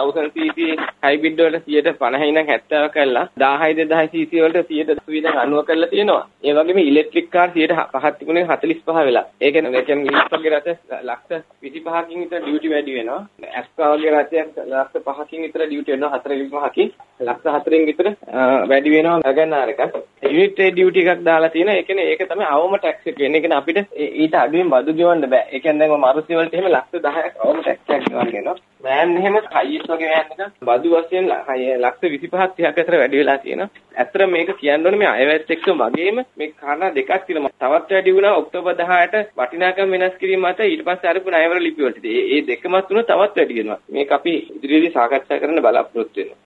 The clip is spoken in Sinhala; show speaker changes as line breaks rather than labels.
1000 cc හයිබ්‍රිඩ් වලට 150 ඉඳන් 70 කරලා 10000 2000 cc වලට 180 ඉඳන් 90 කරලා තියෙනවා. ඒ වගේම ඉලෙක්ට්‍රික් කාර් 5ක් තිබුණේ 45 වෙලා. ඒ කියන්නේ ඒ කියන්නේ ඉලෙක්ට්‍රික් වගේ රථ ලක්ෂ 25කින් විතර ඩියුටි වැඩි වෙනවා. ඇස්පා වගේ රථයක් ලක්ෂ 5කින් විතර ඩියුටි වෙනවා 4.5කින් ලක්ෂ 4කින් විතර වැඩි වෙනවා ගන්නාර එකක්. යුනිට් ඩියුටි එකක් දාලා තියෙනවා. ඒ කියන්නේ ඒක තමයි අවම ටැක්ස් එක වෙන්නේ. ඒ කියන්නේ අපිට ඊට අඩුවෙන් බදු ගෙවන්න බෑ. ඒ කියන්නේ දැන් මරුසි වලට එහෙම ලක්ෂ 10ක් අවම ටැක්ස් එකක් ගෙවන්න වෙනවා. වෑන් එහෙම හයිස් වගේ වෑන් එක බදු වශයෙන් ලක්ෂ 25ක් 30ක් අතර වැඩි වෙලා තියෙනවා. ඇත්තට මේක කියන්න ඕනේ මේ අයවැස් එක්ක වගේම මේ කාරණා දෙකක් තියෙනවා. තවත් වැඩි වුණා ඔක්තෝබර් 18ට වටිනාකම් වෙනස් කිරීම මත ඊට පස්සේ අරපු ණයවර ලිපි වලට. ඒ දෙකමත් තුන තවත් වැඩි වෙනවා. මේක අපි ඉදිරියේදී සාකච්ඡා කරන්න බලාපොරොත්තු වෙනවා.